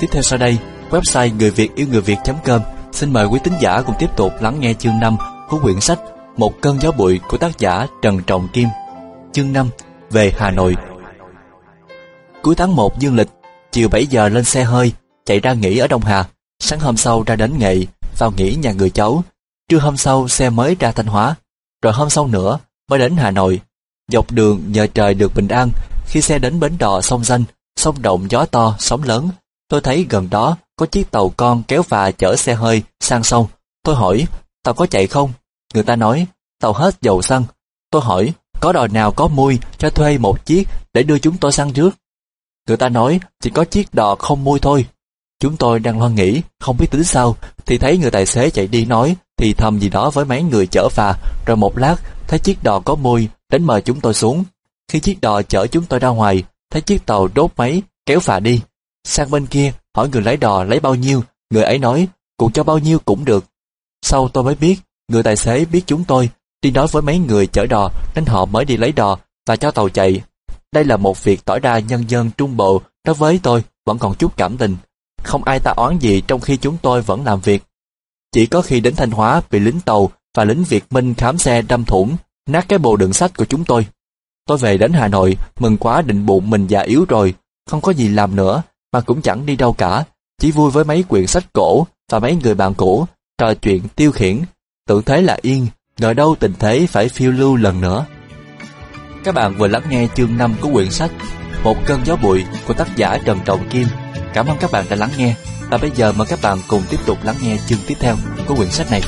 Tiếp theo sau đây, website người Việt yêu người Việt.com xin mời quý tín giả cùng tiếp tục lắng nghe chương 5 của quyển sách Một cơn gió bụi của tác giả Trần Trọng Kim. Chương 5 về Hà Nội. Cuối tháng 1 dương lịch, chiều 7 giờ lên xe hơi, chạy ra nghỉ ở Đông Hà. Sáng hôm sau ra đến nghệ, vào nghỉ nhà người cháu. Trưa hôm sau xe mới ra Thanh Hóa. Rồi hôm sau nữa mới đến Hà Nội. Dọc đường nhờ trời được bình an, khi xe đến bến đò sông Danh, sông động gió to, sóng lớn, tôi thấy gần đó có chiếc tàu con kéo phà chở xe hơi sang sông. Tôi hỏi, tàu có chạy không? Người ta nói, tàu hết dầu xăng. Tôi hỏi, có đò nào có mui cho thuê một chiếc để đưa chúng tôi sang trước? Người ta nói, chỉ có chiếc đò không mui thôi. Chúng tôi đang lo nghĩ, không biết tính sao, thì thấy người tài xế chạy đi nói, thì thầm gì đó với mấy người chở phà, rồi một lát, thấy chiếc đò có mui, đến mời chúng tôi xuống. Khi chiếc đò chở chúng tôi ra ngoài, thấy chiếc tàu đốt máy, kéo phà đi. Sang bên kia, hỏi người lái đò lấy bao nhiêu, người ấy nói, cũng cho bao nhiêu cũng được. Sau tôi mới biết, người tài xế biết chúng tôi, đi nói với mấy người chở đò nên họ mới đi lấy đò và cho tàu chạy. Đây là một việc tỏ ra nhân dân trung bộ đối với tôi vẫn còn chút cảm tình. Không ai ta oán gì trong khi chúng tôi vẫn làm việc. Chỉ có khi đến Thanh Hóa bị lính tàu và lính Việt Minh khám xe đâm thủng, nát cái bộ đựng sách của chúng tôi. Tôi về đến Hà Nội, mừng quá định bụng mình già yếu rồi, không có gì làm nữa, mà cũng chẳng đi đâu cả, chỉ vui với mấy quyển sách cổ và mấy người bạn cũ, trò chuyện tiêu khiển, tưởng thế là yên, ngờ đâu tình thế phải phiêu lưu lần nữa. Các bạn vừa lắng nghe chương 5 của quyển sách Một cơn gió bụi của tác giả Trần Trọng Kim. Cảm ơn các bạn đã lắng nghe và bây giờ mời các bạn cùng tiếp tục lắng nghe chương tiếp theo của quyển sách này.